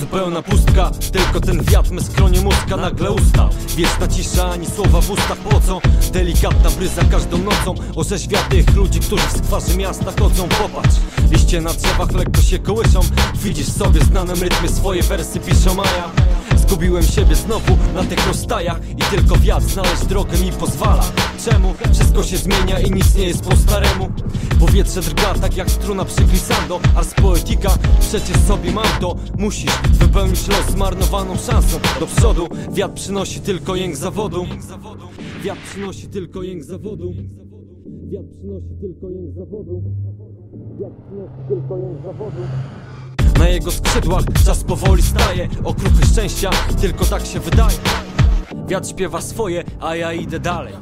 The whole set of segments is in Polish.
Zupełna pustka, tylko ten wiatr me skronie mózga nagle ustał Wieczna cisza, ani słowa w ustach pocą Delikatna bryza każdą nocą. Orzeźwia tych ludzi, którzy w skwarze miasta chodzą. Popatrz, liście na drzewach lekko się kołyszą. Widzisz sobie w znanym rytmie swoje wersy piszą Maja. Zgubiłem siebie znowu na tych rozstajach I tylko wiatr znaleźć drogę mi pozwala. Czemu? Wszystko się zmienia i nic nie jest po staremu. Powietrze drga tak jak struna przy glissando Ars poetika, przecież sobie mam to. Musisz wypełnić los zmarnowaną szansą. Do przodu, wiatr przynosi tylko jęk zawodu. Wiatr przynosi tylko jęk zawodu. Wiatr przynosi tylko jęk zawodu. Wiatr przynosi tylko jęk zawodu na jego skrzydłach. Czas powoli staje Okruchy szczęścia, tylko tak się wydaje. Wiatr śpiewa swoje, a ja idę dalej.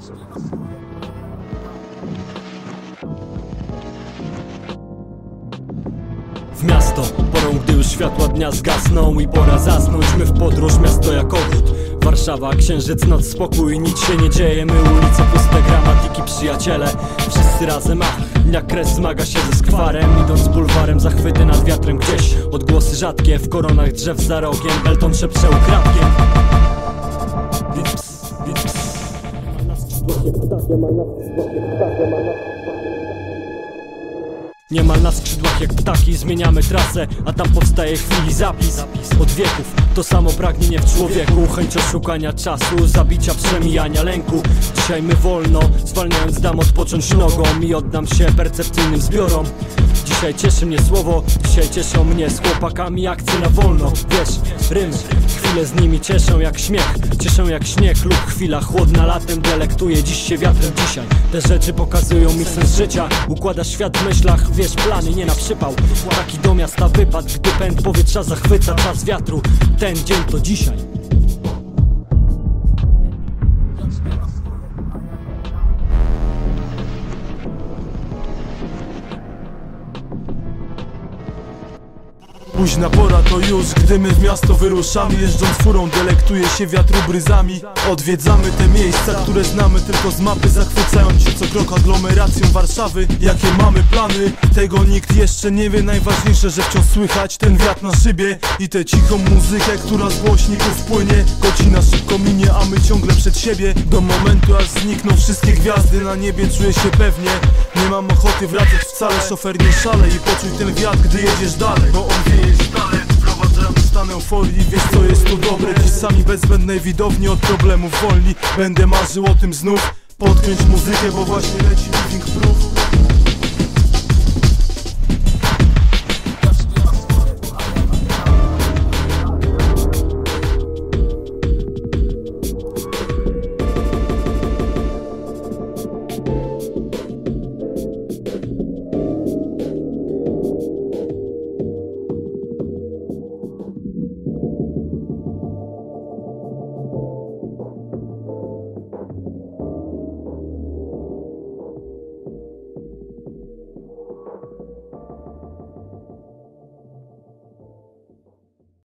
W miasto, porą gdy już światła dnia zgasną I pora zasnąć, my w podróż, miasto jak ogród Warszawa, księżyc, noc, spokój, nic się nie dzieje. My ulice puste, gramatyki, przyjaciele Wszyscy razem, ach, dnia kres zmaga się ze skwarem Idąc bulwarem, zachwyty nad wiatrem gdzieś. Odgłosy rzadkie, w koronach drzew za rogiem Belton szepcze ukradkiem. Więc ps, więc. ps Niemal na skrzydłach jak ptaki zmieniamy trasę A tam powstaje chwili zapis Od wieków. To samo pragnienie w człowieku Chęć oszukania czasu, zabicia, przemijania lęku. Dzisiaj my wolno, zwalniając dam odpocząć nogą I oddam się percepcyjnym zbiorom Dzisiaj cieszy mnie słowo, dzisiaj cieszą mnie z chłopakami akcje na wolno. Wiesz, rymy, chwile z nimi cieszą jak śmiech. Cieszą jak śnieg lub chwila chłodna. Latem Delektuje dziś się wiatrem dzisiaj. Te rzeczy pokazują mi sens życia. Układa świat w myślach, wiesz plany nie na przypał. Taki do miasta wypad, gdy pęd powietrza zachwyca czas wiatru. Ten dzień to dzisiaj Późna pora to już, gdy my w miasto wyruszamy Jeżdżąc furą delektuje się wiatru bryzami Odwiedzamy te miejsca, które znamy tylko z mapy Zachwycając się co krok aglomeracją Warszawy. Jakie mamy plany, tego nikt jeszcze nie wie. Najważniejsze, że wciąż słychać ten wiatr na szybie I tę cichą muzykę, która z głośników płynie. Godzina szybko minie, a my ciągle przed siebie. Do momentu aż znikną wszystkie gwiazdy na niebie Czuję się pewnie, nie mam ochoty wracać wcale Szofer nie szale i poczuj ten wiatr, gdy jedziesz dalej Bo on wieje stan euforii Wiesz co jest tu dobre, dziś sami bez zbędnej widowni Od problemów wolni, będę marzył o tym znów. Podkręć muzykę, bo właśnie leci living proof